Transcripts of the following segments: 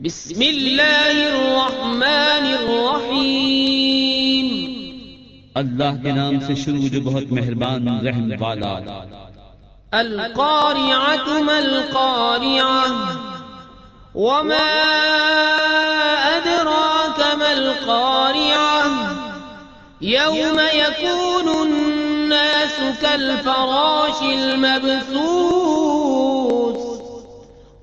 بسم الله الرحمن الرحيم اللہ کے نام سے شروع جو بہت مہربان رحم والا القارعة ما القارعة؟ وما أدراك ما القارعة؟ يوم يكون الناس كالفراش المبثوث.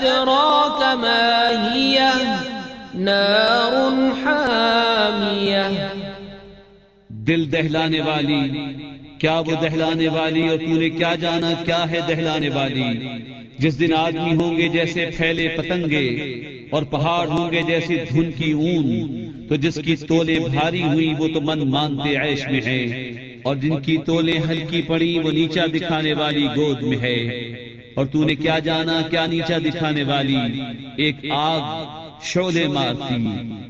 أدراك ما هي؟ نار حامية. دل دہلانے والی، کیا وہ دہلانے والی اور تو نے کیا جانا، کیا ہے دہلانے والی؟ جس دن آدمی ہوں گے جیسے پھیلے پتنگے اور پہاڑ ہوں گے جیسے دھن کی اون، تو جس کی تولے بھاری ہوئی وہ تو من مانتے عیش میں ہے اور جن کی تولے ہلکی پڑی وہ نیچا دکھانے والی گود میں ہے۔ اور تو نے کیا جانا کیا نیچا دکھانے والی ایک آگ شعلے مارتی۔